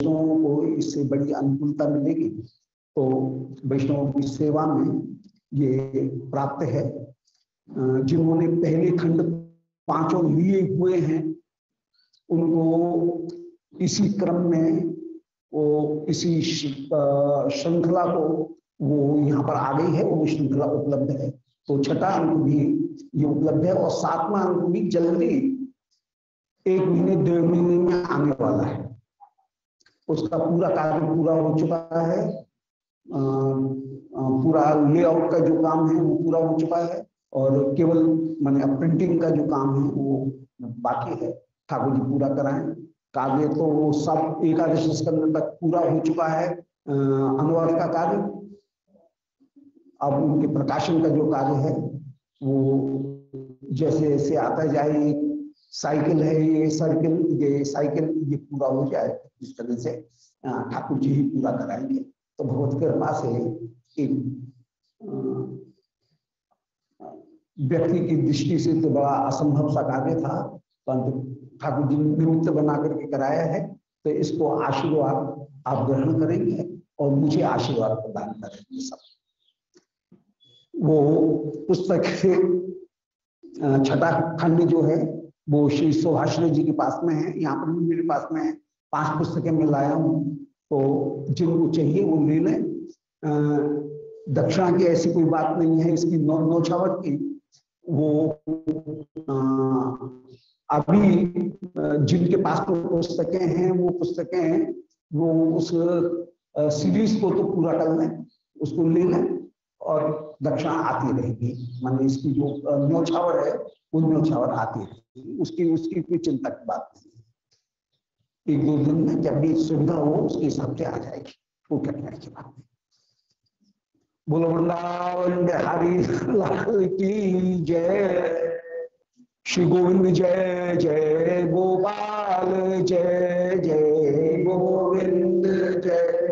वैष्णवों को इससे बड़ी अनुकूलता मिलेगी। तो वैष्णवों की सेवा में ये प्राप्त है। जिन्होंने पहले खंड पाँचों लिए हुए हैं, उनको इसी क्रम में वो इसी श्रृंखला को वो यहाँ पर आ गई है, वो श्रृंखला उपलब्ध है। तो छठा अंक भी ये उपलब्ध है और सातवां अंक भी जल्दी एक महीने, डेढ़ महीने में आने वाला है। उसका पूरा कार्य पूरा हो चुका है। पूरा लेआउट का जो काम है वो पूरा हो चुका है और केवल मैंने प्रिंटिंग का जो काम है वो बाकी है। ठाकुर जी पूरा कराएँ। कार्य तो वो सब एकादश स्कंद तक पूरा हो चुका है। अनुवाद का कार्य। अब उनके प्रकाशन का जो कार्य है वो जैसे जैसे आता जाए साइकिल है, ये सर्किल ये साइकिल, ये पूरा हो जाए इस तरह से ठाकुर जी ही पूरा कराएँगे। तो भगवत कृपा से एक व्यक्ति की दृष्टि से तो बड़ा असंभव सा कार्य था, परंतु ठाकुर जी ने निमित्त बना करके कराया है तो इसको आशीर्वाद आप ग्रहण करेंगे और मुझे आशीर्वाद प्रदान करेंगे सब। वो पुस्तक छठा खंड जो है वो श्री सुभाषण जी के पास में है यहाँ पर भी मेरे पास में है। पाँच पुस्तकें मैं लाया हूँ तो जिनको चाहिए वो ले लें। दक्षिणा की ऐसी कोई बात नहीं है इसकी नौ नौछावट की। वो आ, अभी जिनके पास तो पुस्तकें हैं वो पुस्तकें हैं वो उस सीरीज़ को तो पूरा कर लें उसको ले लें और दक्षिणा आती रहेगी। मान इसकी जो न्यौछावर है वो न्यौछावर आती रहेगी। उसकी उसकी कोई चिंता की बात नहीं। एक दो दिन में जब भी सुविधा हो, उसके हिसाब से आ जाएगी। वो कहने की बात बोलो, वृंदावन बिहारी, लाल की जय। श्री गोविंद जय जय गोपाल, जय जय गोविंद, जय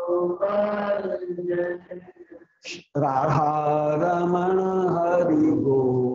गोपाल, जय। राधा रमण।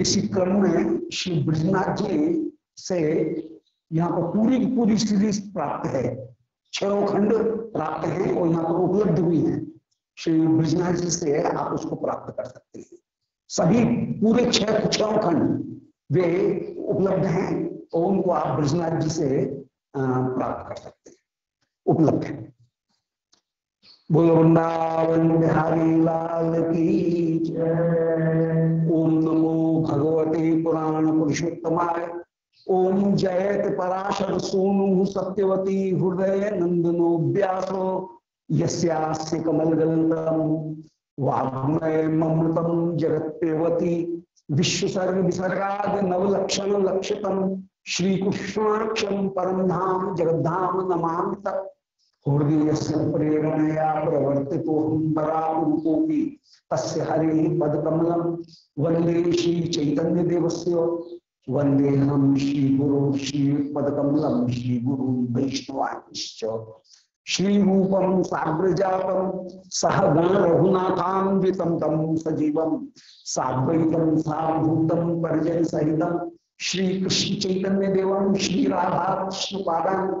इसी क्रम में श्री ब्रजनाथ जी से यहाँ पर पूरी की पूरी सीरीज़ प्राप्त है। छो खंड प्राप्त है और यहाँ पर उपलब्ध भी है। श्री ब्रजनाथ जी से आप उसको प्राप्त कर सकते हैं। सभी पूरे छह छह खंड वे उपलब्ध हैं और उनको आप ब्रजनाथ जी से प्राप्त कर सकते हैं। उपलब्ध है। बोल, वृंदावन बिहारी लाल की ओम नमो भगवते पुराण पुरुषोत्तमाय। ओम जयत पराशर सोनु सत्यवती हृदय नंदनो व्यासो। यस्यास्य कमलगल्लम वाग्मय ममृतम जगत्पेवती विश्वसर्ग विसर्गाद नवलक्षण लक्षितम। श्री कृष्णाक्षम परम धाम जगद्धाम हृदय से प्रेरणया प्रवर्ति तो हम बरारूपोपी तस्य हरि वंदे श्री चैतन्य देवस्य वंदे हम श्री गुरु श्री पदकमलम श्री गुरु वैष्णवांश्च श्री रूपम साग्रजातम सह गण रघुनाथान्वितम तम सजीवम साद्वैतम साधूतम परिजन सहितम श्री कृष्ण चैतन्य देवम श्री राधा कृष्ण पादान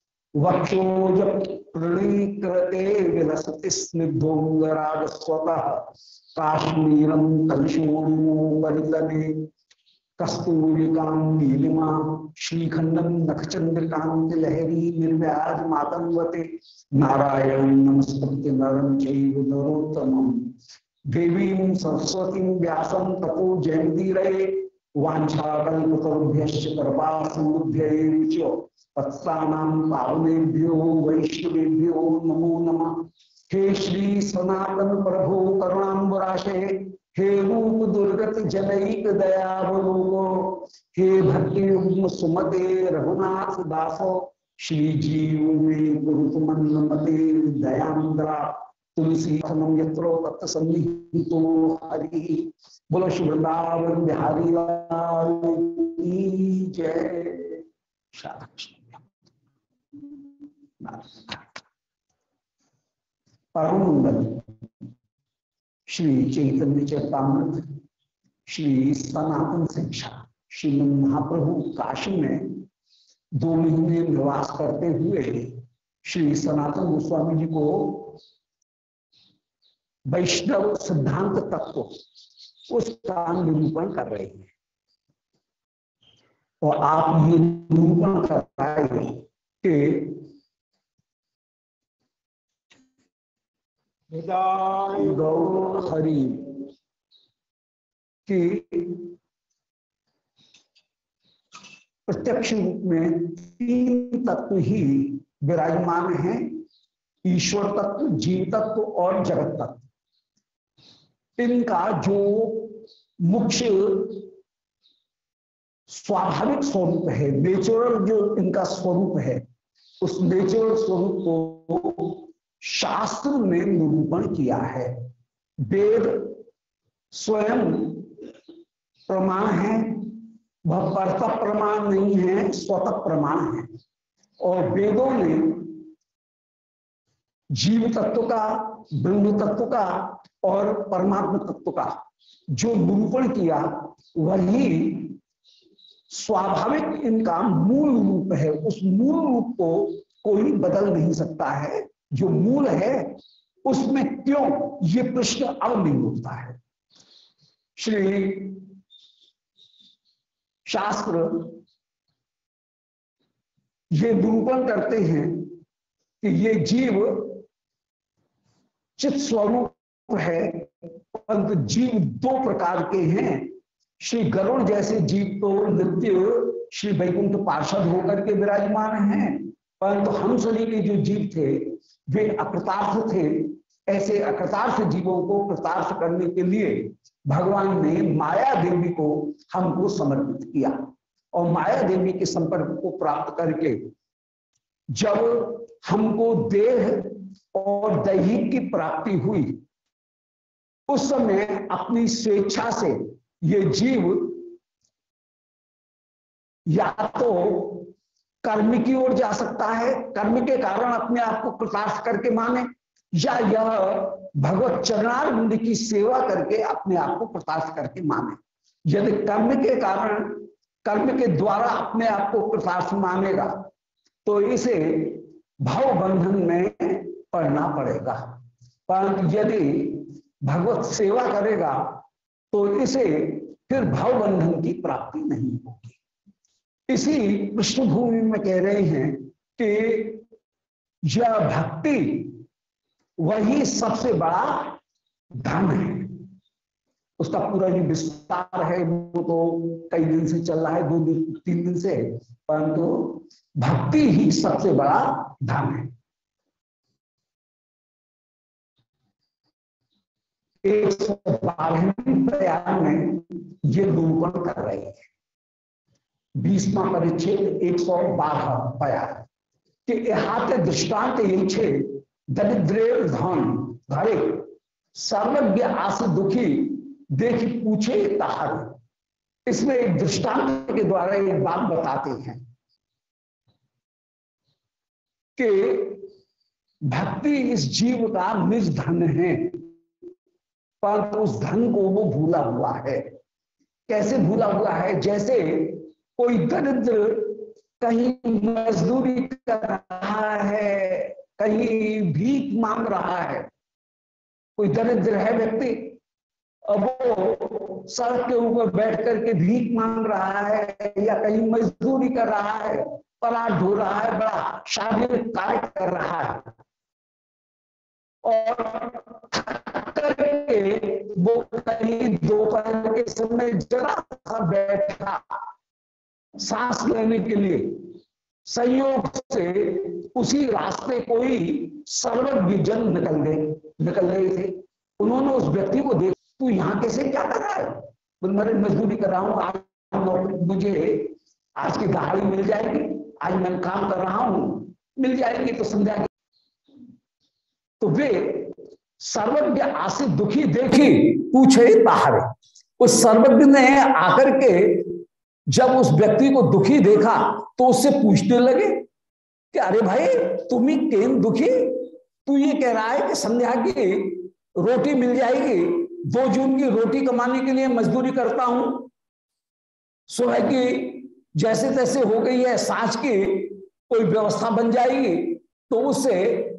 वक्षोज प्रणीकृते विलसति स्निग्धोंगराग स्वतः काश्मीरम कस्तूरिकां नीलिमा श्रीखंडम नखचंद्रकांत लहरी निर्व्याज नारायण नमस्कृत्य नरम चैव नरोत्तम देवी सरस्वती तपो जयंती रहे वाछाकुभ्य पावनेभ्यो वैष्णवेभ्यो नमो नमः। हे श्री सनातन प्रभु करुणाबुराशे हे रूप दुर्गत जनईक दयावलोको, हे भक्ति सुमते रघुनाथ दासो, श्री जीव में गुरुतमन मते दयांद्रा तुलसी यत्रो सन्निहितो हरि बोलो श्री वृंदावन बिहारी लाल जय परम श्री चैतन्य चेतामृत श्री सनातन शिक्षा श्री महाप्रभु काशी में दो महीने निवास करते हुए श्री सनातन गोस्वामी जी को वैष्णव सिद्धांत तत्व उसका निरूपण कर रहे हैं। और आप ये निरूपण कर पाए कि गौर हरि की प्रत्यक्ष रूप में तीन तत्व ही विराजमान हैं ईश्वर तत्व जीव तत्व और जगत तत्व। इनका जो मुख्य स्वाभाविक स्वरूप है नेचुरल जो इनका स्वरूप है, उस नेचुरल स्वरूप को शास्त्र ने निरूपण किया है। वेद स्वयं प्रमाण है, वह परत प्रमाण नहीं है, स्वतः प्रमाण है। और वेदों ने जीव तत्व का, ब्रह्म तत्व का और परमात्म तत्व का जो निरूपण किया, वही स्वाभाविक इनका मूल रूप है। उस मूल रूप को कोई बदल नहीं सकता है। जो मूल है, उसमें क्यों ये प्रश्न अब नहीं उठता है? श्री शास्त्र ये निरूपण करते हैं कि ये जीव चित स्वरूप है परंतु जीव दो प्रकार के हैं। श्री गरुड़ जैसे जीव तो नित्य श्री वैकुंठ पार्षद होकर के विराजमान हैं। परंतु हम सभी के जो जीव थे, वे अकृतार्थ थे। ऐसे अकृतार्थ जीवों को कृतार्थ करने के लिए भगवान ने माया देवी को हमको समर्पित किया और माया देवी के संपर्क को प्राप्त करके जब हमको देह और दैहिक की प्राप्ति हुई उस समय अपनी स्वेच्छा से ये जीव या तो कर्म की ओर जा सकता है, कर्म के कारण अपने आप को कृतार्थ करके माने, या यह भगवत चरणारविंद की सेवा करके अपने आप को कृतार्थ करके माने। यदि कर्म के कारण, कर्म के द्वारा अपने आप को कृतार्थ मानेगा तो इसे भाव बंधन में पढ़ना पड़ेगा। परंतु यदि भगवत सेवा करेगा तो इसे फिर भाव बंधन की प्राप्ति नहीं होगी। इसी पृष्ठभूमि में कह रहे हैं कि यह भक्ति वही सबसे बड़ा धन है। उसका पूरा जो विस्तार है, वो तो कई दिन से चल रहा है, दो दिन, तीन दिन से, परंतु भक्ति ही सबसे बड़ा धन है। बयान में ये निरूपण कर रहे हैं। बीसवा परिच्छेद एक सौ बारह पाया कि यहाँ दृष्टांत ये छे दरिद्र धन घरे सर्वज्ञ आस दुखी, देख पूछे ताहर। इसमें एक दृष्टांत के द्वारा एक बात बताते हैं। कि भक्ति इस जीव का निज धन है। पर उस धन को वो भूला हुआ है। कैसे भूला हुआ है? जैसे कोई दरिद्र कहीं मजदूरी कर रहा है, कहीं भीख मांग रहा है। कोई दरिद्र है व्यक्ति? और वो सड़क के ऊपर बैठ करके भीख मांग रहा है या कहीं मजदूरी कर रहा है पराठ ढो रहा है, बड़ा शारीरिक कार्य कर रहा है। और वो कहीं दोपहर के समय जरा सा बैठा सांस लेने के लिए। संयोग से उसी रास्ते कोई सर्वज्ञ जन निकल गए, निकल रहे थे। उन्होंने उस व्यक्ति को देख, तू यहाँ कैसे क्या कर रहा है? बोले, मैं मजदूरी कर रहा हूँ, आज मुझे, आज की दहाड़ी मिल जाएगी, आज मैं काम कर रहा हूँ, मिल जाएगी तो संध्या तो वे सर्वज्ञ आसे दुखी देखी पूछे ताहरे उस सर्वज्ञ ने आकर के जब उस व्यक्ति को दुखी देखा तो उससे पूछने लगे कि, अरे भाई, तुम ही केन दुखी? तू ये कह रहा है कि संध्या की रोटी मिल जाएगी, दो जून की रोटी कमाने के लिए मजदूरी करता हूँ। सुबह की जैसे तैसे हो गई है सांच की कोई व्यवस्था बन जाएगी। तो उससे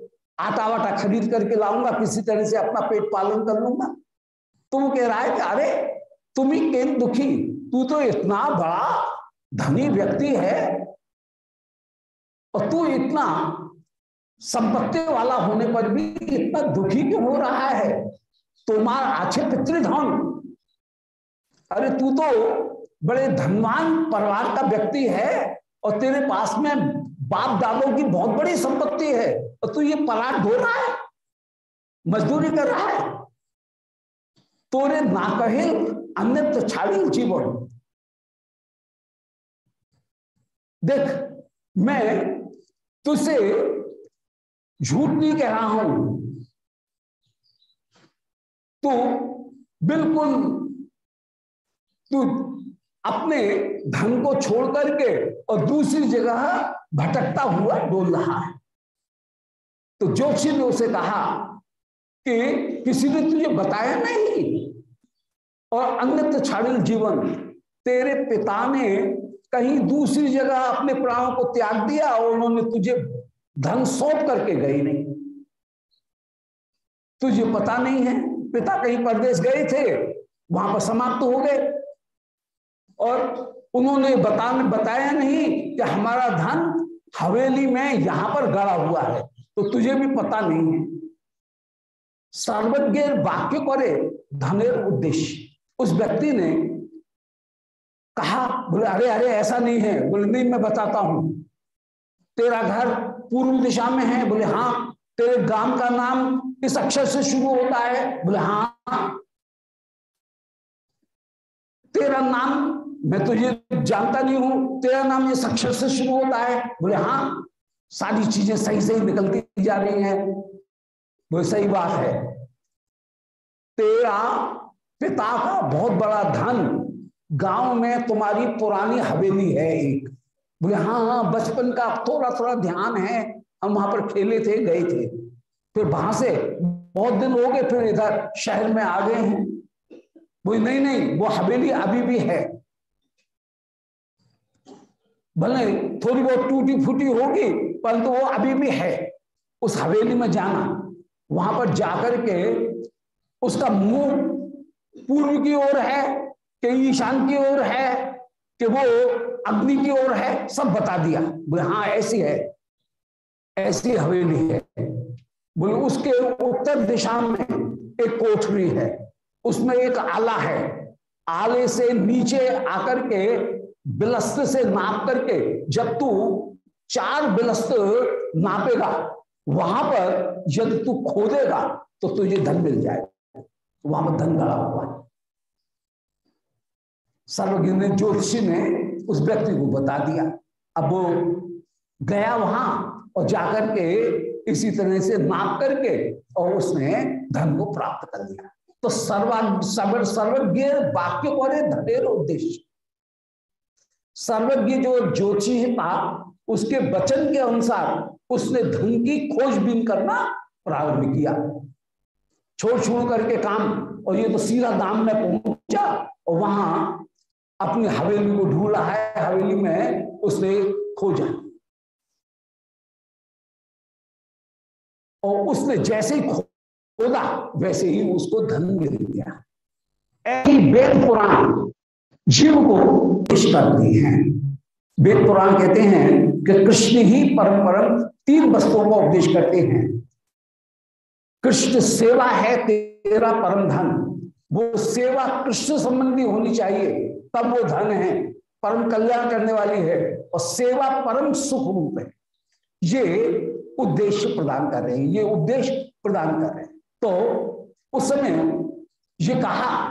आटा वाटा खरीद करके लाऊँगा, किसी तरह से अपना पेट पालन कर लूँगा। तो वो कह रहा है कि अरे, तुम ही केन दुखी? तू तो इतना बड़ा धनी व्यक्ति है और तू इतना संपत्ति वाला होने पर भी इतना दुखी क्यों हो रहा है? तुम्हारा अच्छे पितृधन। अरे, तू तो बड़े धनवान परिवार का व्यक्ति है और तेरे पास में बाप दादों की बहुत बड़ी संपत्ति है। और तू ये पलाट धो रहा है? मजदूरी कर रहा है? तोरे ना कहे अन्य तो छाड़ी जीवन देख, मैं तुझसे झूठ नहीं कह रहा हूँ। तो बिल्कुल, तू अपने धन को छोड़ करके और दूसरी जगह भटकता हुआ डोल रहा है। तो जोशी ने उसे कहा कि किसी ने तुझे बताया नहीं? और अन्यत्र छाड़िल जीवन, तेरे पिता ने कहीं दूसरी जगह अपने प्राणों को त्याग दिया और उन्होंने तुझे धन सौंप करके गई नहीं। तुझे पता नहीं है? पिता कहीं परदेश गए थे, वहाँ पर समाप्त हो गए। और उन्होंने बता बताया नहीं कि हमारा धन हवेली में यहाँ पर गड़ा हुआ है। तो तुझे भी पता नहीं है। सर्वज्ञ वाक्य करे धनेर उद्देश्य। उस व्यक्ति ने कहा, बोले, अरे अरे, ऐसा नहीं है। बोले, नहीं, मैं बताता हूँ। तेरा घर पूर्व दिशा में है। बोले हाँ तेरे गाँव का नाम इस अक्षर से शुरू होता है। बोले हाँ तेरा नाम, मैं तुझे जानता नहीं हूँ। तेरा नाम इस अक्षर से शुरू होता है। बोले हाँ सारी चीज़ें सही सही निकलती जा रही है। वो सही बात है। तेरा पिता का बहुत बड़ा धन गाँव में तुम्हारी पुरानी हवेली है एक। बोले हाँ हाँ बचपन का थोड़ा थोड़ा ध्यान है। हम वहाँ पर खेले थे, गए थे। फिर वहाँ से बहुत दिन हो गए, फिर इधर शहर में आ गए हैं। वो नहीं नहीं, वो हवेली अभी भी है। भले थोड़ी बहुत टूटी फूटी होगी, परंतु वो अभी भी है। उस हवेली में जाना, वहाँ पर जाकर के उसका मुँह पूर्व की ओर है कि ईशान की ओर है, कि वो अग्नि की ओर है, सब बता दिया। हाँ ऐसी है, ऐसी हवेली है। बोले, उसके उत्तर दिशा में एक कोठरी है, उसमें एक आला है। आले से नीचे आकर के बिलस्त से नाप करके, जब तू चार बिलस्त नापेगा वहाँ पर यदि तू खोदेगा तो तुझे धन मिल जाएगा। वहाँ पर धन गड़ा हुआ है। सर्वज्ञ ज्योतिषी ने उस व्यक्ति को बता दिया। अब वो गया वहाँ और जाकर के इसी तरह से नाप करके और उसने धन को प्राप्त कर लिया। तो सर्वा, सर्व, सर्वज्ञ वाक्य पर धनेर उद्देश्य। सर्वज्ञ जो ज्योतिषी था, उसके वचन के अनुसार उसने धन की खोजबीन करना प्रारंभ किया। छोड़ छोड़ करके काम, और ये तो सीधा दाम में पहुँचा, और वहाँ अपनी हवेली को ढूंढा है, हवेली में उसने खोजा। और उसने जैसे ही खोदा, वैसे ही उसको धन मिल गया। ऐसी वेद पुराण जीव को पेश करती हैं। वेद पुराण कहते हैं कि कृष्ण ही परम परम तीन वस्तुओं का उपदेश करते हैं। कृष्ण सेवा है तेरा परम धन। वो सेवा कृष्ण संबंधी होनी चाहिए, तब वो धन है। परम कल्याण करने वाली है और सेवा परम सुख रूप है। ये उद्देश्य प्रदान कर रहे हैं, ये उद्देश्य प्रदान कर रहे हैं। तो उस समय ये कहा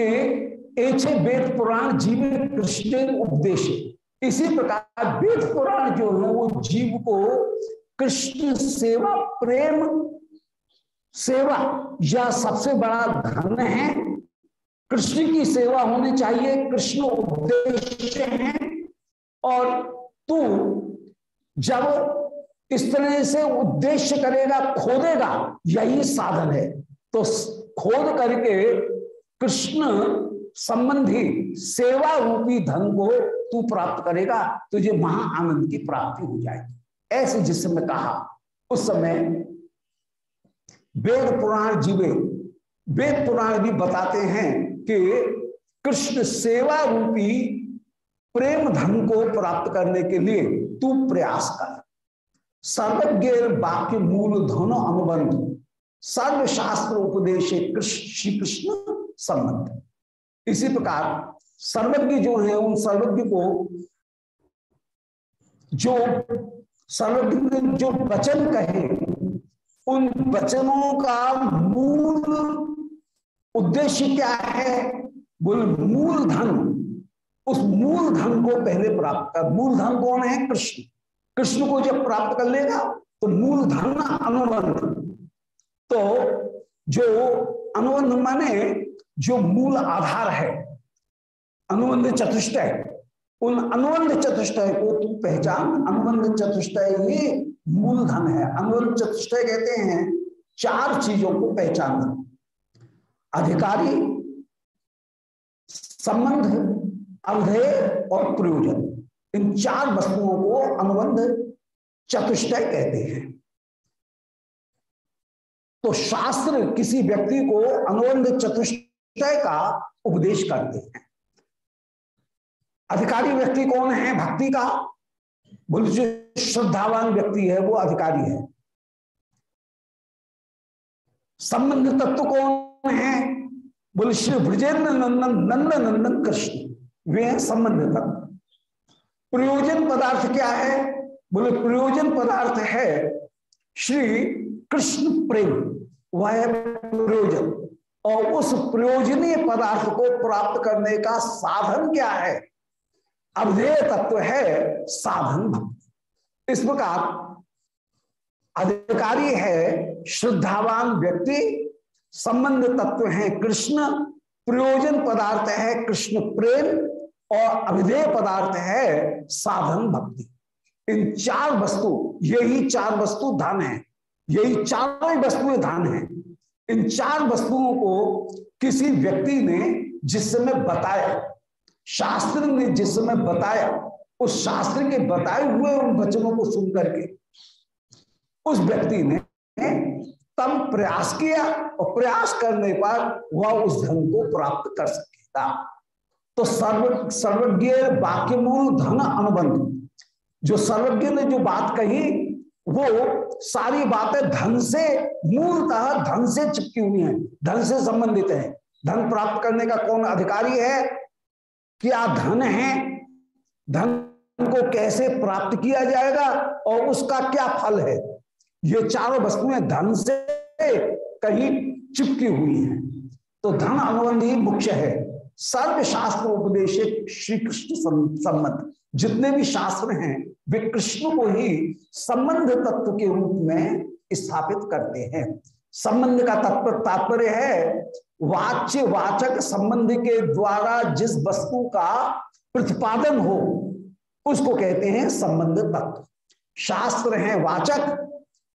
कि एचे वेद पुराण जीव कृष्ण उपदेश। इसी प्रकार वेद पुराण जो है, वो जीव को कृष्ण सेवा, प्रेम सेवा या सबसे बड़ा धन है। कृष्ण की सेवा होनी चाहिए, कृष्ण उद्देश्य है। और तू जब इस तरह से उद्देश्य करेगा, खोदेगा, यही साधन है। तो खोद करके कृष्ण संबंधी सेवा रूपी धन को तू प्राप्त करेगा, तुझे महा आनंद की प्राप्ति हो जाएगी। ऐसे जिस समय कहा, उस समय वेद पुराण जीवे, वेद पुराण भी बताते हैं कि कृष्ण सेवा रूपी प्रेम धन को प्राप्त करने के लिए तू प्रयास कर। सर्वज्ञ वाक्य मूल धन अनुबंध। सर्वशास्त्र उपदेश कृष्ण श्री कृष्ण संबंध। इसी प्रकार सर्वज्ञ जो है, उन सर्वज्ञ को जो सर्वज्ञ जो वचन कहे, उन वचनों का मूल उद्देश्य क्या है? बोल, मूल धन। उस मूल धन को पहले प्राप्त कर। मूल धन कौन है? कृष्ण। कृष्ण को जब प्राप्त कर लेगा तो मूल धन अनुबंध। तो जो अनुबंध माने जो मूल आधार है, अनुबंध चतुष्टय उन अनुबंध चतुष्टय को तू पहचान। अनुबंध चतुष्टय ही मूल धन है। अनुबंध चतुष्टय कहते हैं चार चीज़ों को पहचानना अधिकारी, संबंध, अवधेय और प्रयोजन। इन चार वस्तुओं को अनुबंध चतुष्टय कहते हैं। तो शास्त्र किसी व्यक्ति को अनुबंध चतुष्टय का उपदेश करते हैं। अधिकारी व्यक्ति कौन है? भक्ति का? बोले, जो श्रद्धावान व्यक्ति है, वो अधिकारी है। संबंध तत्व कौन है? बोले, श्री ब्रजेंद्र नंदन, नंद नंदन कृष्ण। वे हैं संबंध तत्व। प्रयोजन पदार्थ क्या है? बोले, प्रयोजन पदार्थ है श्री कृष्ण प्रेम। वह प्रयोजन। और उस प्रयोजनीय पदार्थ को प्राप्त करने का साधन क्या है? अवधेय तत्व है साधन भक्ति। इस प्रकार अधिकारी है श्रद्धावान व्यक्ति, संबंध तत्व है कृष्ण, प्रयोजन पदार्थ है कृष्ण प्रेम, और अभिधेय पदार्थ है साधन भक्ति। इन चार वस्तु, यही चार वस्तु धन है, यही चारों वस्तुएँ धन है। इन चार वस्तुओं को किसी व्यक्ति ने जिस समय बताया, शास्त्र ने जिस समय बताया, उस शास्त्र के बताए हुए उन वचनों को सुन करके उस व्यक्ति ने तब प्रयास किया और प्रयास करने पर वह उस धन को प्राप्त कर सकेगा। तो सर्व, सर्वज्ञ वाक्य मूल धन अनुबंध। जो सर्वज्ञ ने जो बात कही वो सारी बातें धन से, मूलतः धन से चिपकी हुई है, धन से संबंधित है। धन प्राप्त करने का कौन अधिकारी है? क्या धन है? धन को कैसे प्राप्त किया जाएगा और उसका क्या फल है? ये चारों वस्तुएँ धन से कहीं चिपकी हुई हैं। तो धन अनुबंध ही मुख्य है। सर्वशास्त्र उपदेश श्री कृष्ण संबंध जितने भी शास्त्र हैं, वे कृष्ण को ही संबंध तत्व के रूप में स्थापित करते हैं। संबंध का तत्व तात्पर्य है, वाच्य वाचक संबंध के द्वारा जिस वस्तु का प्रतिपादन हो, उसको कहते हैं संबंध तत्व। शास्त्र है वाचक,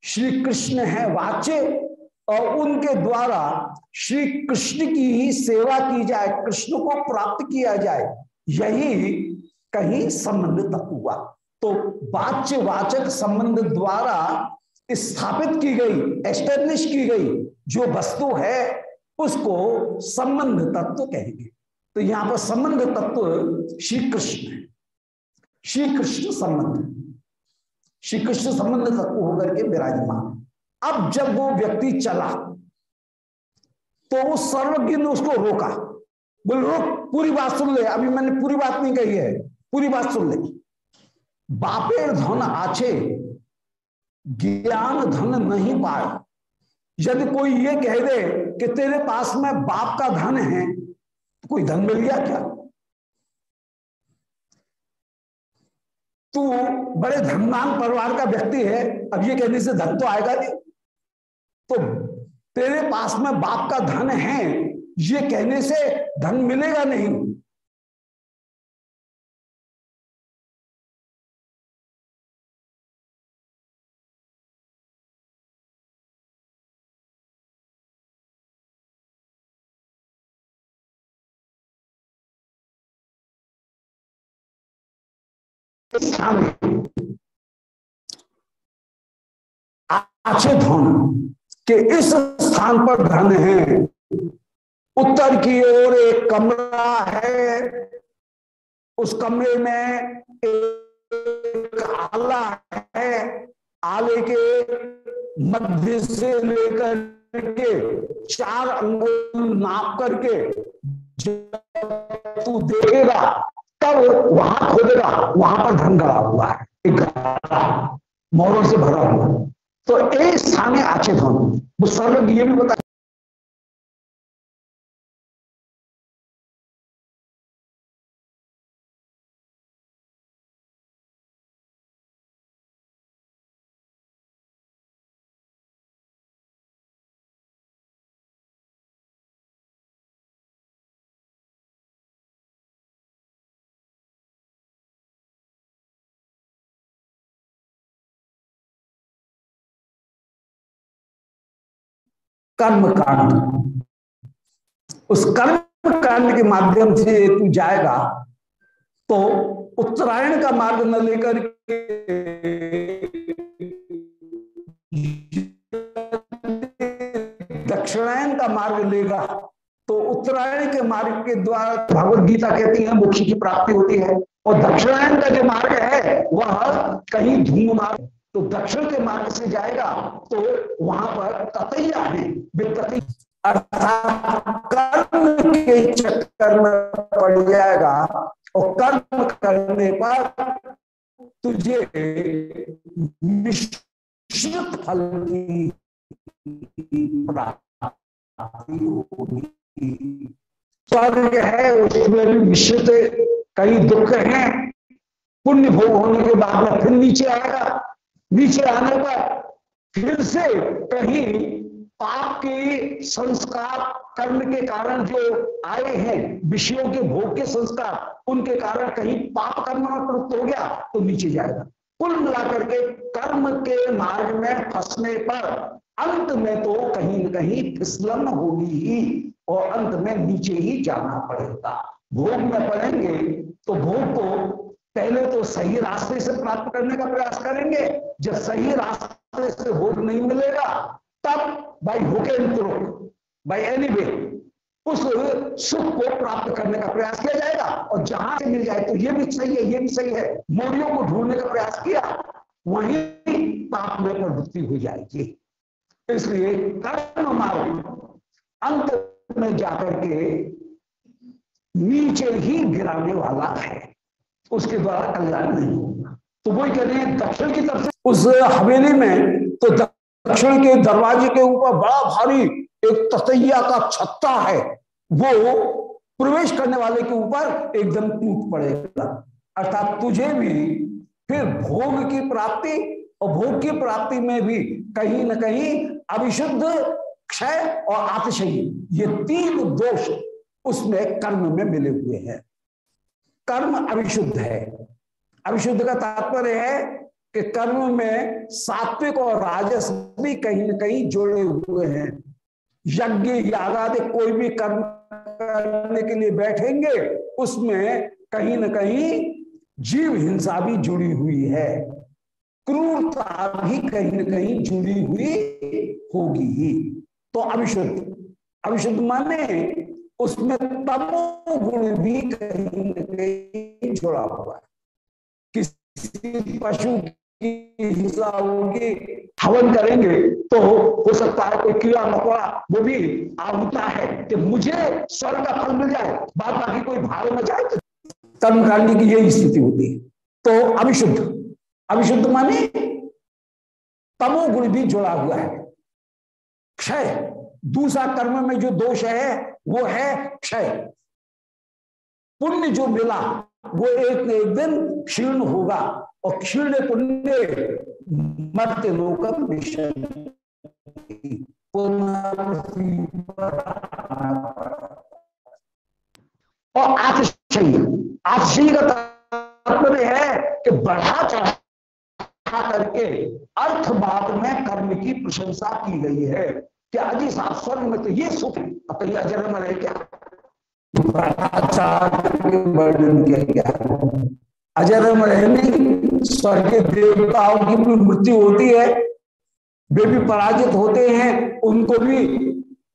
श्री कृष्ण है वाच्य, और उनके द्वारा श्री कृष्ण की ही सेवा की जाए, कृष्ण को प्राप्त किया जाए, यही कहीं संबंध तक हुआ। तो वाच्य वाचक संबंध द्वारा स्थापित की गई, एस्टेब्लिश की गई जो वस्तु है, उसको संबंध तत्व कहेंगे। तो यहाँ पर संबंध तत्व श्री कृष्ण है। श्री कृष्ण संबंध। श्री कृष्ण संबंध तत्व होकर के विराजमान। अब जब वो व्यक्ति चला तो वो सर्वज्ञ ने उसको रोका। बोल, रोक, पूरी बात सुन ले। अभी मैंने पूरी बात नहीं कही है। पूरी बात सुन ले। बापेर धन आछे, ज्ञान धन नहीं पाए। यदि कोई ये कह दे कि तेरे पास में बाप का धन है तो कोई धन मिल गया क्या? तू बड़े धनवान परिवार का व्यक्ति है, अब ये कहने से धन तो आएगा नहीं। तो तेरे पास में बाप का धन है, ये कहने से धन मिलेगा नहीं। अच्छे धन के इस स्थान पर धन है। उत्तर की ओर एक कमरा है। उस कमरे में एक आला है। आले के मध्य से लेकर के चार अंगुल नाप करके तू देखेगा तब वहाँ खोदेगा वहाँ पर धन गड़ा हुआ है, एक मोरों से भरा हुआ तो एक स्थान आचे धन वो सर्वज्ञ ये भी बता कर्म कांड उस कर्म कांड के माध्यम से तू जाएगा तो उत्तरायण का मार्ग न लेकर दक्षिणायन का मार्ग लेगा तो उत्तरायण के मार्ग के द्वारा भगवत गीता कहती है, मोक्ष की प्राप्ति होती है। और दक्षिणायन का जो मार्ग है, वह कहीं धूम मार्ग तो दक्षिण के मार्ग से जाएगा तो वहाँ पर ततैया है अर्थात कर्म के चक्कर में पड़ जाएगा और कर्म करने पर तुझे मिश्रित फल की प्राप्ति होगी। स्वर्ग है, उसमें भी मिश्रित कई दुख हैं। पुण्य भोग होने के बाद में फिर नीचे आएगा। नीचे आने पर फिर से कहीं पाप के संस्कार कर्म के कारण जो आए हैं, विषयों के भोग के संस्कार, उनके कारण कहीं पाप कर्म प्रवृत्त हो गया तो नीचे जाएगा। कुल मिलाकर के कर्म के मार्ग में फंसने पर अंत में तो कहीं न कहीं फिसलन होगी ही, और अंत में नीचे ही जाना पड़ेगा। भोग में पड़ेंगे तो भोग को पहले तो सही रास्ते से प्राप्त करने का प्रयास करेंगे। जब सही रास्ते से भोग नहीं मिलेगा, तब बाई होके बाई एनी वे उस सुख को प्राप्त करने का प्रयास किया जाएगा। और जहाँ से मिल जाए तो ये भी सही है, ये भी सही है। मोड़ियों को ढूँढने का प्रयास किया, वहीं पाप में प्रवृत्ति हो जाएगी। इसलिए कर्म मार्ग अंत में जाकर के नीचे ही गिराने वाला है। उसके द्वारा कल्याण नहीं होगा। तो वही कह रहे हैं, दक्षिण की तरफ़ से उस हवेली में तो दक्षिण के दरवाजे के ऊपर बड़ा भारी एक ततैया का छत्ता है। वो प्रवेश करने वाले के ऊपर एकदम टूट पड़ेगा। अर्थात तुझे भी फिर भोग की प्राप्ति और भोग की प्राप्ति में भी कहीं ना कहीं अभिशुद्ध क्षय और आतिशयी, ये तीन दोष उसमें कर्म में मिले हुए हैं। कर्म अविशुद्ध है। अविशुद्ध का तात्पर्य है कि कर्म में सात्विक और राजस भी कहीं ना कहीं जोड़े हुए हैं। यज्ञ, यागादि कोई भी कर्म करने के लिए बैठेंगे, उसमें कहीं ना कहीं जीव हिंसा भी जुड़ी हुई है। क्रूरता भी कहीं ना कहीं जुड़ी हुई होगी तो अविशुद्ध। अविशुद्ध माने उसमें तमो गुण भी कहीं न कहीं जुड़ा हुआ है। किसी पशु की होगी, हवन करेंगे तो हो सकता है कोई कीड़ा मकोड़ा, वो भी आहुता है कि मुझे स्वर्ग का फल मिल जाए बात बाकी कोई भाव में जाए तो कर्मकांडी की यही स्थिति होती है। तो अभिशुद्ध अभिशुद्ध माने तमो गुण भी जुड़ा हुआ है। क्षय दूसरा कर्म में जो दोष है, वो है क्षय। पुण्य जो मिला, वो एक न एक दिन क्षीर्ण होगा और क्षीर्ण पुण्य मर्त्य लोक और आतिशय आतिशय का तात्पर्य है कि बढ़ा चढ़ा करके अर्थ अर्थवाद में कर्म की प्रशंसा की गई है। अजी साहब स्वर्ग में तो ये सुख है। अतः अजर में रहे क्या वर्णन किया गया अजर में रहने स्वर्ग देवताओं की भी मृत्यु होती है। वे भी पराजित होते हैं, उनको भी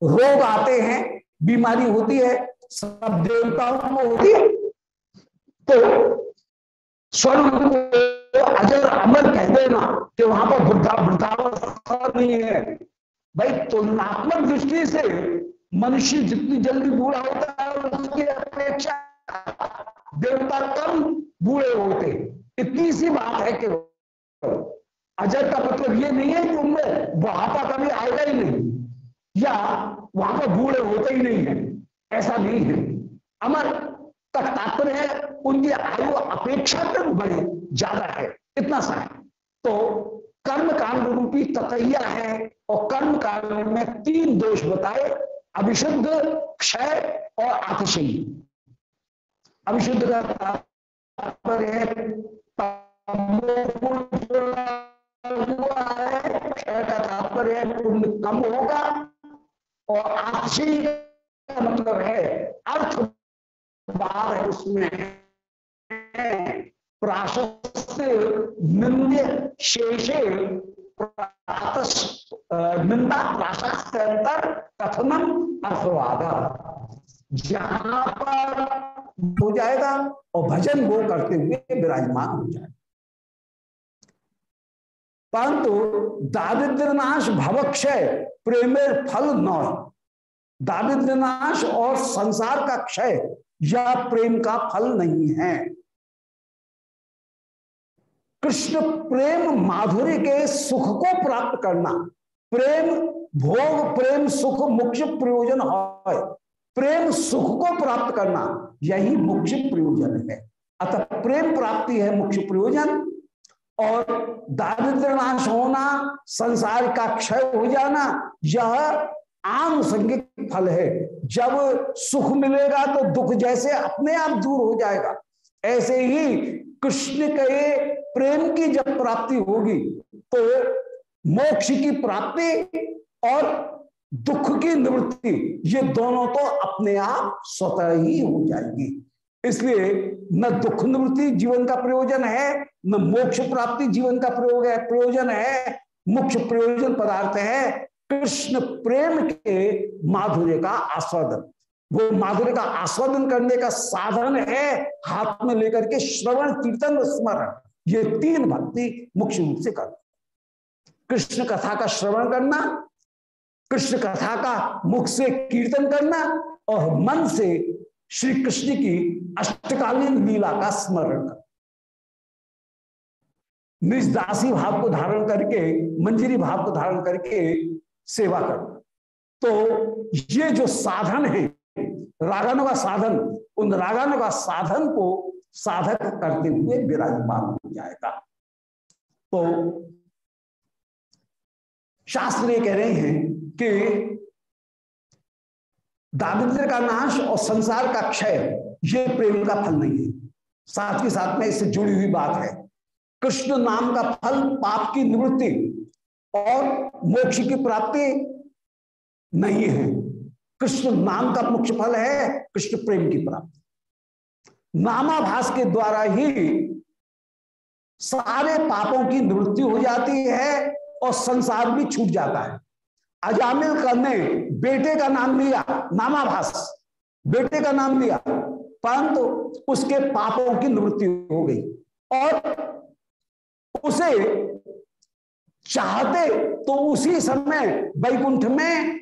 रोग आते हैं, बीमारी होती है, सब देवताओं को होती है। तो स्वर्ग को अजर अमर कह देना कि वहाँ पर वृद्धा वृद्धावस्था नहीं है। भाई तुलनात्मक दृष्टि से मनुष्य जितनी जल्दी बूढ़ा होता है उसकी अपेक्षा देवता कम बूढ़े होते इतनी सी बात है कि अजर का मतलब ये नहीं है कि उनमें बुढ़ापा कभी आएगा ही नहीं, या वहाँ पर बूढ़े होते ही नहीं है। ऐसा नहीं है। अमर तक तात्पर्य है, उनकी आयु अपेक्षा अपेक्षाकृत बड़े, ज़्यादा है, इतना सा है। तो कर्म कांड रूपी ततैया है और कर्म कांड में तीन दोष बताए अभिशुद्ध क्षय और आतिशयी अभिशुद्ध का तात्पर्य है क्षय का तात्पर्य पुण्य कम होगा और आतिशयी का मतलब है, अर्थ बार है। निंद्य शेषे निंदा प्राशस्तर कथनम अर्थवाद जहाँ पर हो जाएगा और भजन वो करते हुए विराजमान हो जाएगा। परंतु दारिद्र नाश भवक्षय, प्रेमेर फल न दारिद्र नाश और संसार का क्षय, या प्रेम का फल नहीं है। कृष्ण प्रेम माधुर्य के सुख को प्राप्त करना। प्रेम भोग, प्रेम सुख मुख्य प्रयोजन है प्रेम सुख को प्राप्त करना, यही मुख्य प्रयोजन है। अतः प्रेम प्राप्ति है मुख्य प्रयोजन। और दारिद्र नाश होना, संसार का क्षय हो जाना, यह आनुषंगिक फल है। जब सुख मिलेगा तो दुख जैसे अपने आप दूर हो जाएगा। ऐसे ही कृष्ण के प्रेम की जब प्राप्ति होगी तो मोक्ष की प्राप्ति और दुख की निवृत्ति, ये दोनों तो अपने आप स्वतः ही हो जाएगी। इसलिए न दुख निवृत्ति जीवन का प्रयोजन है, न मोक्ष प्राप्ति जीवन का प्रयोग है, प्रयोजन है, मुख्य प्रयोजन पदार्थ है, कृष्ण प्रेम के माधुर्य का आस्वादन। वो माधुर्य का आस्वादन करने का साधन है, हाथ में लेकर के श्रवण, कीर्तन, स्मरण। ये तीन भक्ति मुख्य रूप से करना कृष्ण कथा का श्रवण करना, कृष्ण कथा का मुख से कीर्तन करना और मन से श्री कृष्ण की अष्टकालीन लीला का स्मरण करना। निज दासी भाव को धारण करके, मंजरी भाव को धारण करके सेवा करना। तो ये जो साधन है रागानु का साधन, उन रागानु का साधन को साधक करते हुए विराजमान हो जाएगा। तो शास्त्र ये कह रहे हैं कि दारिद्र का नाश और संसार का क्षय, ये प्रेम का फल नहीं है। साथ ही साथ में इससे जुड़ी हुई बात है, कृष्ण नाम का फल पाप की निवृत्ति और मोक्ष की प्राप्ति नहीं है। कृष्ण नाम का मुख्य फल है, कृष्ण प्रेम की प्राप्ति। नामाभास के द्वारा ही सारे पापों की निवृत्ति हो जाती है और संसार भी छूट जाता है। अजामिल करने बेटे का नाम लिया नामाभास बेटे का नाम लिया, परंतु उसके पापों की निवृत्ति हो गई। और उसे चाहते तो उसी समय वैकुंठ में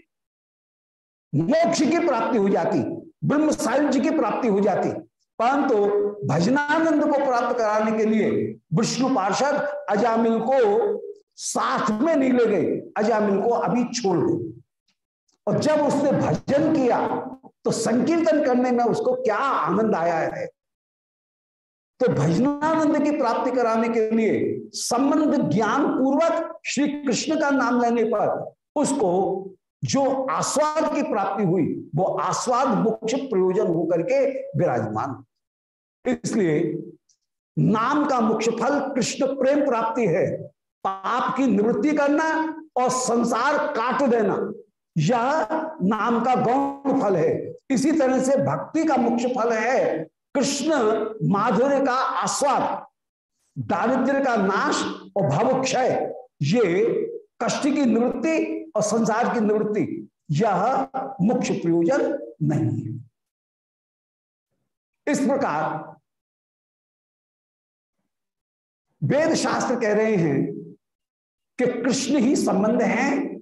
मोक्ष की प्राप्ति हो जाती ब्रह्म सायुज्य की प्राप्ति हो जाती। परंतु भजनानंद को प्राप्त कराने के लिए विष्णु पार्षद अजामिल को साथ में नहीं ले गए, अजामिल को अभी छोड़ गए और जब उसने भजन किया तो संकीर्तन करने में उसको क्या आनंद आया है? तो भजनानंद की प्राप्ति कराने के लिए संबंध ज्ञान पूर्वक श्री कृष्ण का नाम लेने पर उसको जो आस्वाद की प्राप्ति हुई, वो आस्वाद मुख्य प्रयोजन होकर के विराजमान इसलिए नाम का मुख्य फल कृष्ण प्रेम प्राप्ति है। पाप की निवृत्ति करना और संसार काट देना, यह नाम का गौण फल है। इसी तरह से भक्ति का मुख्य फल है कृष्ण माधुर्य का आस्वाद, दारिद्र्य का नाश और भव क्षय ये कष्ट की निवृत्ति और संसार की निवृत्ति, यह मुख्य प्रयोजन नहीं है। इस प्रकार वेद शास्त्र कह रहे हैं कि कृष्ण ही संबंध है।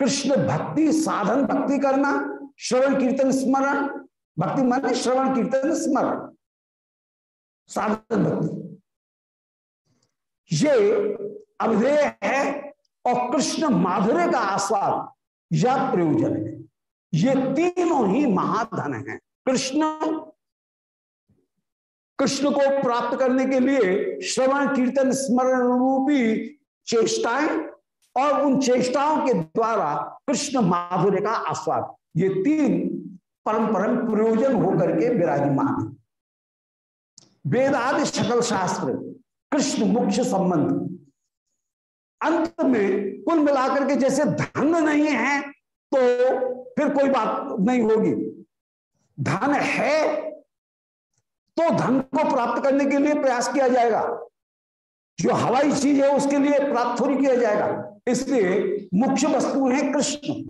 कृष्ण भक्ति, साधन, भक्ति करना, श्रवण, कीर्तन, स्मरण। भक्ति माने श्रवण, कीर्तन, स्मरण। साधन, भक्ति। ये अवधेय है और कृष्ण माधुर्य का आस्वाद, यह प्रयोजन है। ये तीनों ही महाधन है। कृष्ण कृष्ण को प्राप्त करने के लिए श्रवण, कीर्तन, स्मरण रूपी चेष्टाएँ और उन चेष्टाओं के द्वारा कृष्ण माधुर्य का आस्वाद। ये तीन परम परम प्रयोजन होकर के विराजमान है। वेदादि सकल शास्त्र, कृष्ण मुख्य संबंध। अंत में कुल मिलाकर के जैसे धन नहीं है तो फिर कोई बात नहीं होगी। धन है तो धन को प्राप्त करने के लिए प्रयास किया जाएगा। जो हवाई चीज़ है, उसके लिए प्राप्त थोड़ी किया जाएगा। इसलिए मुख्य वस्तु है कृष्ण।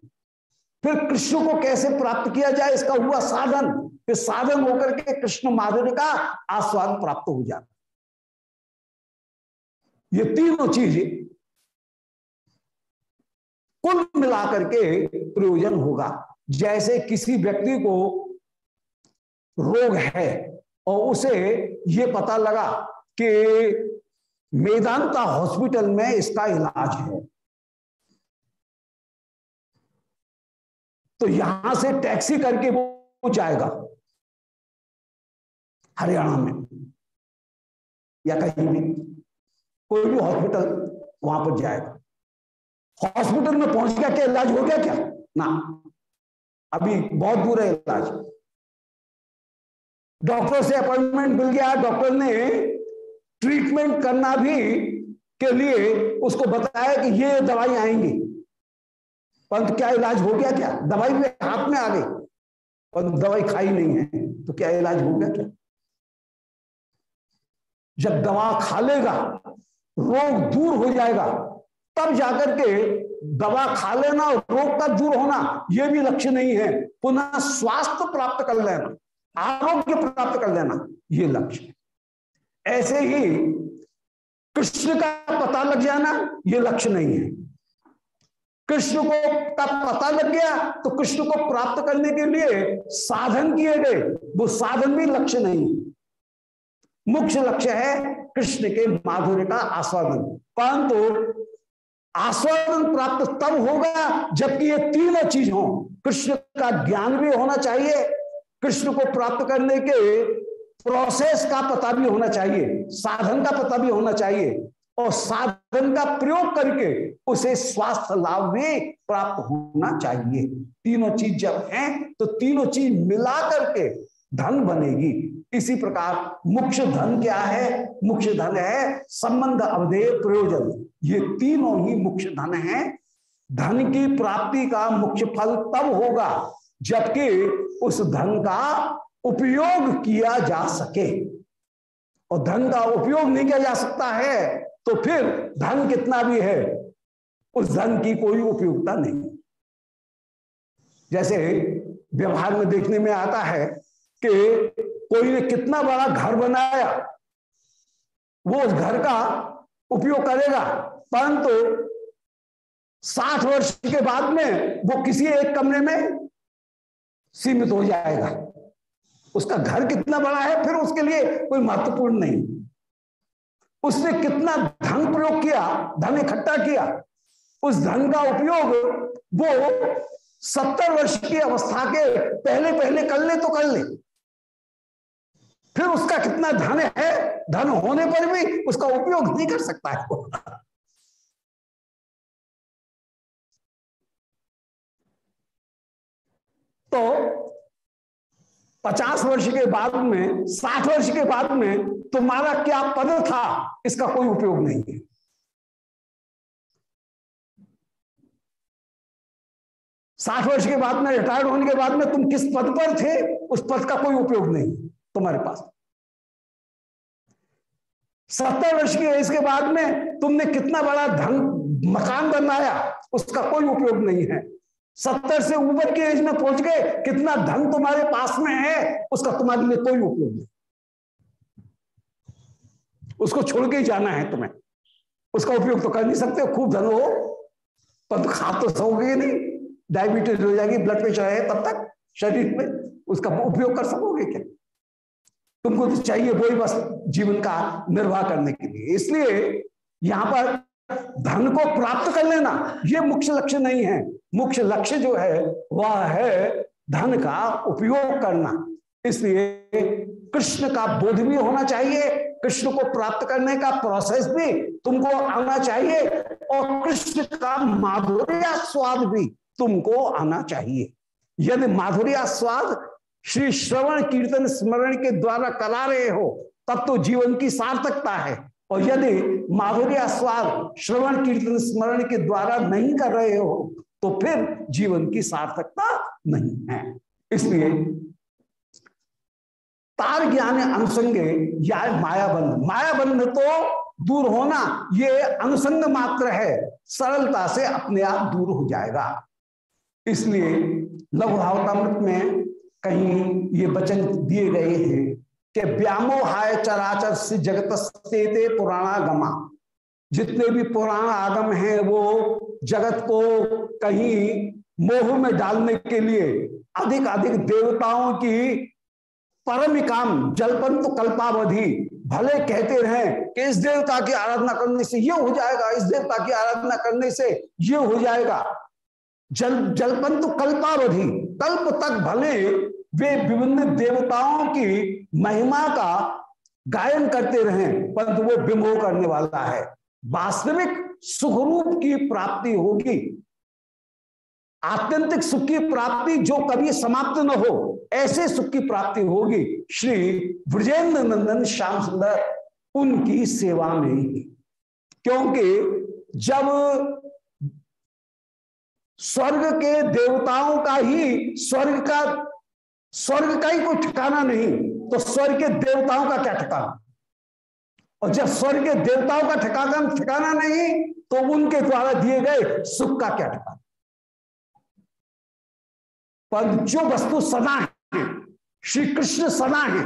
फिर कृष्ण को कैसे प्राप्त किया जाए, इसका हुआ साधन। फिर साधन होकर के कृष्ण माधुर्य का आस्वाद प्राप्त हो जाता। ये तीनों चीज़ कुल मिलाकर के प्रयोजन होगा। जैसे किसी व्यक्ति को रोग है और उसे ये पता लगा कि मेदांता हॉस्पिटल में इसका इलाज है। तो यहाँ से टैक्सी करके वो जाएगा हरियाणा में या कहीं भी, कोई भी हॉस्पिटल वहाँ पर जाएगा। हॉस्पिटल में पहुँच गया क्या इलाज हो गया क्या? ना। अभी बहुत दूर है इलाज। डॉक्टर से अपॉइंटमेंट मिल गया, डॉक्टर ने ट्रीटमेंट करना भी के लिए उसको बताया कि ये दवाई आएँगी। परंतु क्या इलाज हो गया क्या? दवाई भी हाथ में आ गई। परंतु दवाई खाई नहीं है तो क्या इलाज हो गया क्या? जब दवा खा लेगा, रोग दूर हो जाएगा, तब जाकर के दवा खा लेना और रोग का दूर होना यह भी लक्ष्य नहीं है। पुनः स्वास्थ्य प्राप्त कर लेना। आरोग्य प्राप्त कर लेना, ये लक्ष्य। ऐसे ही कृष्ण का पता लग जाना, ये लक्ष्य नहीं है। कृष्ण को का पता लग गया तो कृष्ण को प्राप्त करने के लिए साधन किए गए, वो साधन भी लक्ष्य नहीं मुख्य लक्ष्य है कृष्ण के माधुर्य का आस्वादन। परंतु आस्वादन प्राप्त तब होगा जबकि ये तीनों चीज़ हो। कृष्ण का ज्ञान भी होना चाहिए कृष्ण को प्राप्त करने के प्रोसेस का पता भी होना चाहिए, साधन का पता भी होना चाहिए और साधन का प्रयोग करके उसे स्वास्थ्य लाभ भी प्राप्त होना चाहिए। तीनों चीज़ जब हैं तो तीनों चीज़ मिला करके धन बनेगी। इसी प्रकार मुख्य धन क्या है? मुख्य धन है संबंध अवधेय प्रयोजन। ये तीनों ही मुख्य धन है। धन की प्राप्ति का मुख्य फल तब होगा जबकि उस धन का उपयोग किया जा सके। और धन का उपयोग नहीं किया जा सकता है तो फिर धन कितना भी है, उस धन की कोई उपयोगिता नहीं। जैसे व्यवहार में देखने में आता है कि कोई ने कितना बड़ा घर बनाया, वो उस घर का उपयोग करेगा, परंतु साठ वर्ष के बाद में वो किसी एक कमरे में सीमित हो जाएगा। उसका घर कितना बड़ा है, फिर उसके लिए कोई महत्वपूर्ण नहीं। उसने कितना धन प्रयोग किया, धन इकट्ठा किया, उस धन का उपयोग वो सत्तर वर्ष की अवस्था के पहले पहले कर ले तो कर ले। फिर उसका कितना धन है, धन होने पर भी उसका उपयोग नहीं कर सकता है तो पचास वर्ष के बाद में, साठ वर्ष के बाद में तुम्हारा क्या पद था? इसका कोई उपयोग नहीं है। साठ वर्ष के बाद में, रिटायर्ड होने के बाद में तुम किस पद पर थे? उस पद का कोई उपयोग नहीं तुम्हारे पास। सत्तर वर्ष की एज के बाद में तुमने कितना बड़ा धन मकान बनाया, उसका कोई उपयोग नहीं है। सत्तर से ऊपर की एज में पहुँच गए, कितना धन तुम्हारे पास में है, उसका तुम्हारे लिए कोई उपयोग नहीं। उसको छोड़ के ही जाना है तुम्हें। उसका उपयोग तो कर नहीं सकते, खूब धन हो, पर खा तो सोगे नहीं डायबिटीज़ हो जाएगी ब्लड प्रेशर है, तब तक शरीर में उसका उपयोग कर सकोगे क्या? तुमको तो चाहिए वही बस जीवन का निर्वाह करने के लिए। इसलिए यहाँ पर धन को प्राप्त कर लेना यह मुख्य लक्ष्य नहीं है। मुख्य लक्ष्य जो है, वह है धन का उपयोग करना। इसलिए कृष्ण का बोध भी होना चाहिए, कृष्ण को प्राप्त करने का प्रोसेस भी तुमको आना चाहिए, और कृष्ण का माधुर्य स्वाद भी तुमको आना चाहिए। यदि माधुर्य स्वाद श्री श्रवण कीर्तन स्मरण के द्वारा करा रहे हो, तब तो जीवन की सार्थकता है। और यदि माधुर्य स्वाद श्रवण कीर्तन स्मरण के द्वारा नहीं कर रहे हो तो फिर जीवन की सार्थकता नहीं है। इसलिए तार ज्ञान अनुसंगे या मायाबंध। मायाबंध तो दूर होना, ये अनुसंग मात्र है। सरलता से अपने आप दूर हो जाएगा। इसलिए लघु भावतामृत में कहीं ये वचन दिए गए हैं कि व्यामोहाय चराचर से जगत पुराणा गमा जितने भी पुराण आगम हैं, वो जगत को कहीं मोह में डालने के लिए अधिक अधिक देवताओं की परम काम जलपन तो कल्पावधि, भले कहते रहे कि इस देवता की आराधना करने से ये हो जाएगा, इस देवता की आराधना करने से ये हो जाएगा। जल जलपन तो कल्पावधि, कल्प तक भले वे विभिन्न देवताओं की महिमा का गायन करते रहे, परंतु वो विमोह करने वाला है। वास्तविक सुखरूप की प्राप्ति होगी। आत्यंतिक सुख की प्राप्ति जो कभी समाप्त न हो, ऐसे सुख की प्राप्ति होगी। श्री ब्रजेंद्र नंदन श्याम सुंदर, उनकी सेवा में ही। क्योंकि जब स्वर्ग के देवताओं का ही स्वर्ग का स्वर्ग का ही कोई ठिकाना नहीं तो स्वर्ग के देवताओं का क्या ठिकाना? और जब स्वर्ग के देवताओं का ठिकाना ठिकाना नहीं तो उनके द्वारा दिए गए सुख का क्या ठिकाना? पर जो वस्तु सदा है श्री कृष्ण सदा है,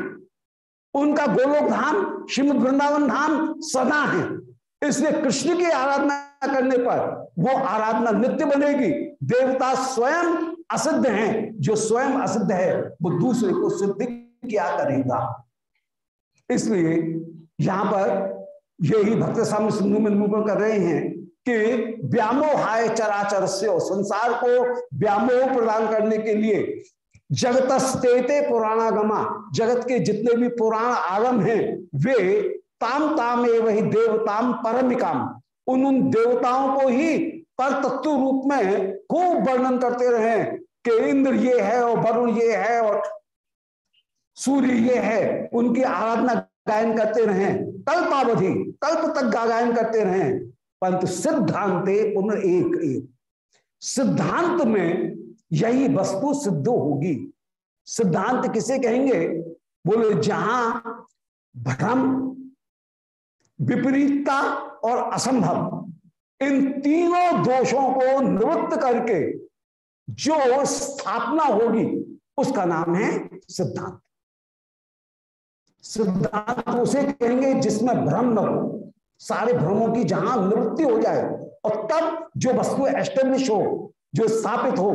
उनका गोलोक धाम, श्रीमद वृंदावन धाम सदा है। इसलिए कृष्ण की आराधना करने पर वो आराधना नित्य बनेगी। देवता स्वयं असिद्ध हैं, जो स्वयं असिद्ध है, वो दूसरे को सिद्ध क्या करेगा। इसलिए यहाँ पर यही भक्त सामने सिंधु में निरूपण कर रहे हैं कि व्यामोहाय चराचर से संसार को व्यामोह प्रदान करने के लिए जगत स्तेते पुराणागमा, जगत के जितने भी पुराण आगम हैं, वे ताम ताम वही देवताम परमिकाम। उन उन देवताओं को ही पर तत्व रूप में खूब वर्णन करते रहे कि इंद्र ये है और वरुण ये है और सूर्य ये है, उनकी आराधना गायन करते रहे। कल्पावधि, कल्प तक गायन करते रहे। परंतु सिद्धांत पुनः एक एक। सिद्धांत में यही वस्तु सिद्ध होगी। सिद्धांत किसे कहेंगे? बोले, जहाँ भ्रम, विपरीतता और असंभव, इन तीनों दोषों को निवृत्त करके जो स्थापना होगी, उसका नाम है सिद्धांत। सिद्धांत उसे कहेंगे जिसमें भ्रम न हो। सारे भ्रमों की जहाँ निवृत्ति हो जाए और तब जो वस्तु एस्टेब्लिश हो, जो स्थापित हो,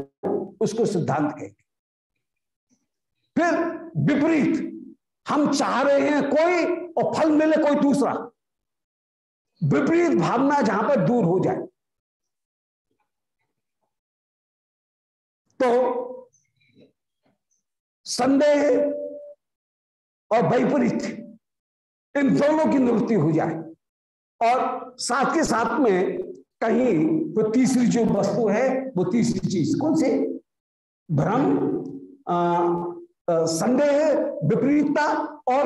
उसको सिद्धांत कहेंगे। फिर विपरीत, हम चाह रहे हैं कोई और फल मिले, कोई दूसरा। विपरीत भावना जहाँ पर दूर हो जाए। तो संदेह और वैपरीत इन दोनों की निवृत्ति हो जाए। और साथ के साथ में कहीं वो तीसरी जो वस्तु है, वो तीसरी चीज़ कौन से? भ्रम संदेह, विपरीतता और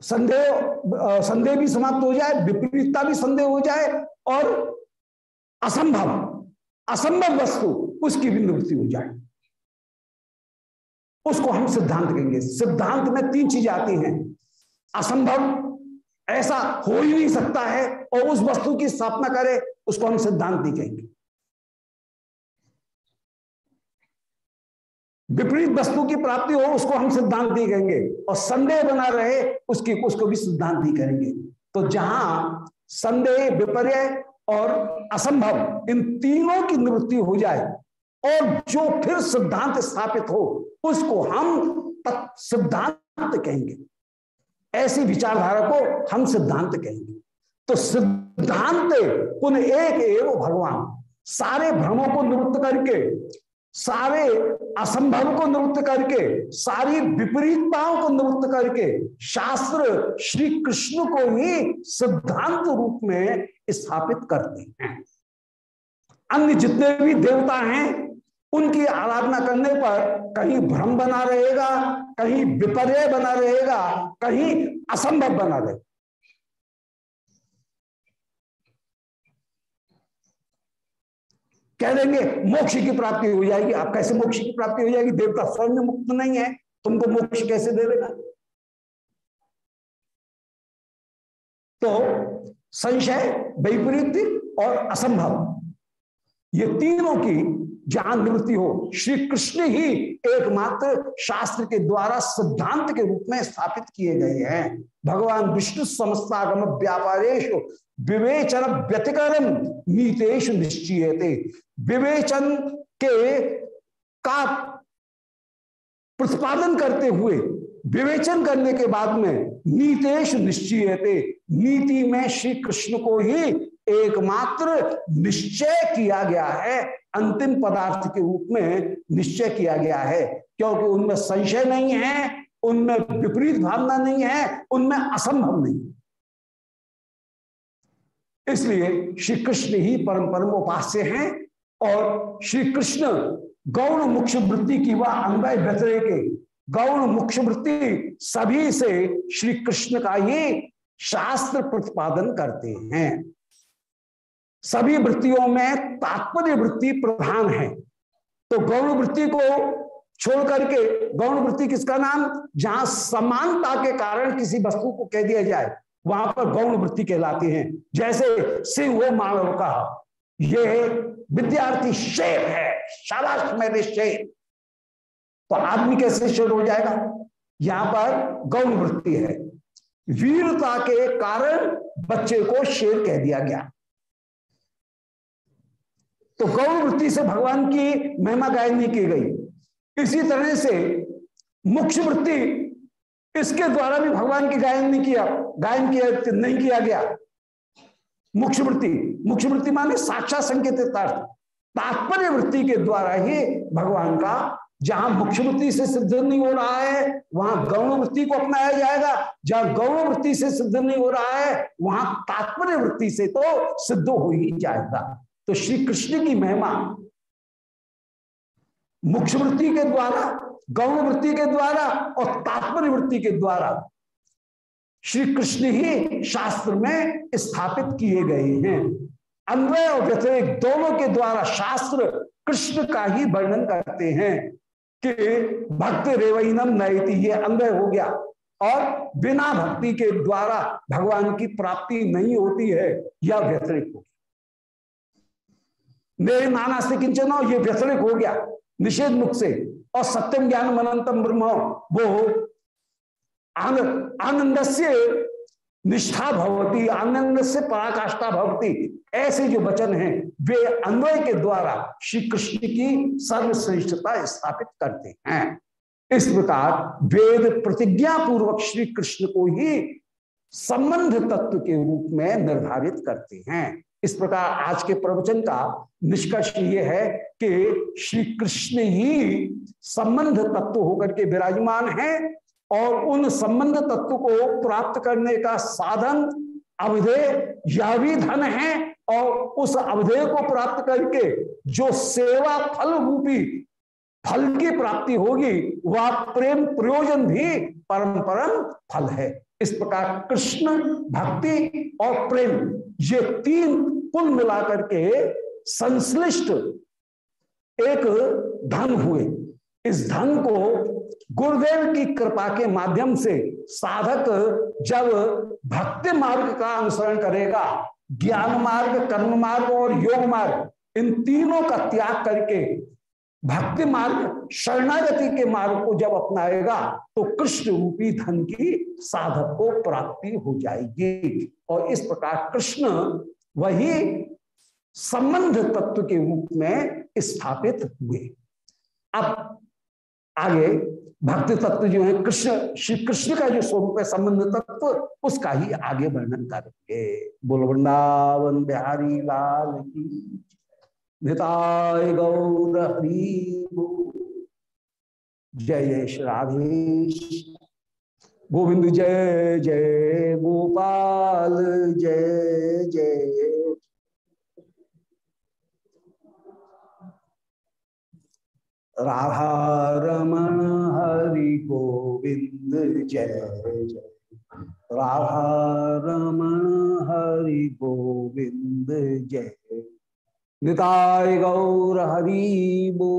संदेह संदेह भी समाप्त हो जाए, विपरीतता भी संदेह हो जाए और असंभव असंभव वस्तु उसकी भी निवृत्ति हो जाए। उसको हम सिद्धांत कहेंगे। सिद्धांत में तीन चीज़ें आती हैं। असंभव, ऐसा हो ही नहीं सकता है और उस वस्तु की स्थापना करे, उसको हम सिद्धांत नहीं कहेंगे। विपरीत वस्तु की प्राप्ति हो, उसको हम सिद्धांत नहीं कहेंगे। और संदेह बना रहे, उसकी, उसको भी सिद्धांत नहीं करेंगे। तो जहाँ संदेह, विपर्य और असंभव इन तीनों की निवृत्ति हो जाए और जो फिर सिद्धांत स्थापित हो, उसको हम सिद्धांत कहेंगे। ऐसी विचारधारा को हम सिद्धांत कहेंगे। तो सिद्धांत पुनः एक एवं भगवान। सारे भ्रमों को निवृत्त करके, सारे असंभव को निवृत्त करके, सारी विपरीतताओं को निवृत्त करके, शास्त्र श्री कृष्ण को ही सिद्धांत रूप में स्थापित करते हैं। अन्य जितने भी देवता हैं उनकी आराधना करने पर कहीं भ्रम बना रहेगा, कहीं विपर्य बना रहेगा, कहीं असंभव बना रहेगा। कह देंगे, मोक्ष की प्राप्ति हो जाएगी। आप कैसे मोक्ष की प्राप्ति हो जाएगी? देवता स्वर्ण मुक्त नहीं है, तुमको मोक्ष कैसे दे देगा? तो संशय वैपरीत और असंभव, ये तीनों की जहाँ निवृत्ति हो। श्री कृष्ण ही एकमात्र शास्त्र के द्वारा सिद्धांत के रूप में स्थापित किए गए हैं। भगवान विष्णु समस्तागम व्यापारेश विवेचन व्यतिकरण नीतेश निश्चय विवेचन के का प्रतिपादन करते हुए, विवेचन करने के बाद में नीतेश निश्चय नीति में श्री कृष्ण को ही एकमात्र निश्चय किया गया है। अंतिम पदार्थ के रूप में निश्चय किया गया है, क्योंकि उनमें संशय नहीं है, उनमें विपरीत भावना नहीं है, उनमें असंभव नहीं इसलिए श्री कृष्ण ही परम परम उपास्य हैं, और श्री कृष्ण गौण मुख्य वृत्ति की वह अन्वय व्यतरे के गौण मुख्य वृत्ति सभी से श्री कृष्ण का ही शास्त्र प्रतिपादन करते हैं। सभी वृत्तियों में तात्पर्य वृत्ति प्रधान है। तो गौण वृत्ति को छोड़ करके गौण वृत्ति किसका नाम? जहाँ समानता के कारण किसी वस्तु को कह दिया जाए, वहाँ पर गौण वृत्ति कहलाती है। जैसे सिंह वो मानव का, ये विद्यार्थी शेर है, शाबाश मेरे शेर। तो आदमी कैसे शेर हो जाएगा। यहाँ पर गौण वृत्ति है। वीरता के कारण बच्चे को शेर कह दिया गया। तो गौण वृत्ति से भगवान की महिमा गायन नहीं की गई। इसी तरह से मुख्य वृत्ति इसके द्वारा भी भगवान की गायन नहीं किया, गायन किया, नहीं किया गया। मुख्य वृत्ति मुख्य वृत्ति माने साक्षात संकेत तात्पर्य वृत्ति के द्वारा ही भगवान का जहाँ मुख्य वृत्ति से सिद्ध नहीं हो रहा है, वहाँ गौण वृत्ति को अपनाया जाएगा। जहाँ गौण वृत्ति से सिद्ध नहीं हो रहा है, वहाँ तात्पर्य वृत्ति से तो सिद्ध हो ही जाएगा। तो श्री कृष्ण की महिमा मुख्य वृत्ति के द्वारा गौण वृत्ति के द्वारा और तात्पर्य वृत्ति के द्वारा श्री कृष्ण ही शास्त्र में स्थापित किए गए हैं। अन्वय और व्यतिरिक दोनों के द्वारा शास्त्र कृष्ण का ही वर्णन करते हैं कि भक्त रेवनम नयति ये अन्वय हो गया। और बिना भक्ति के द्वारा भगवान की प्राप्ति नहीं होती है, या व्यतिरिक होगी मेरे नाना से किंचन ये व्यसनिक हो गया। निषेध मुख से। और सत्यम ज्ञान मनंतम ब्रह्म वो आनंद से निष्ठा भवती आनंद से पराकाष्ठा भवती। ऐसे जो वचन हैं, वे अन्वय के द्वारा श्री कृष्ण की सर्वश्रेष्ठता स्थापित करते हैं। इस प्रकार वेद प्रतिज्ञा पूर्वक श्री कृष्ण को ही संबंध तत्व के रूप में निर्धारित करते हैं। इस प्रकार आज के प्रवचन का निष्कर्ष ये है कि श्री कृष्ण ही संबंध तत्व होकर के विराजमान हैं और उन संबंध तत्व को प्राप्त करने का साधन, अवधेय या भी धन है और उस अवधेय को प्राप्त करके जो सेवा फल रूपी फल की प्राप्ति होगी, वह प्रेम प्रयोजन भी परम परम फल है। इस प्रकार कृष्ण भक्ति और प्रेम, ये तीन कुल मिलाकर के संश्लिष्ट एक धन हुए। इस धन को गुरुदेव की कृपा के माध्यम से साधक जब भक्ति मार्ग का अनुसरण करेगा, ज्ञान मार्ग, कर्म मार्ग और योग मार्ग, इन तीनों का त्याग करके भक्ति मार्ग, शरणागति के मार्ग को जब अपनाएगा तो कृष्ण रूपी धन की साधक को प्राप्ति हो जाएगी। और इस प्रकार कृष्ण वही संबंध तत्व के रूप में स्थापित हुए। अब आगे, भक्ति तत्व जो है, कृष्ण, श्री कृष्ण का जो स्वरूप है, संबंध तत्व, उसका ही आगे वर्णन करेंगे। बोल वृंदावन बिहारी लाल की निताय गौर हरी जय जय श्री गोविंद जय जय गोपाल जय जय। राधा रमण हरि गोविंद जय जय। राधा रमण हरि गोविंद जय। निताय गौर हरी बो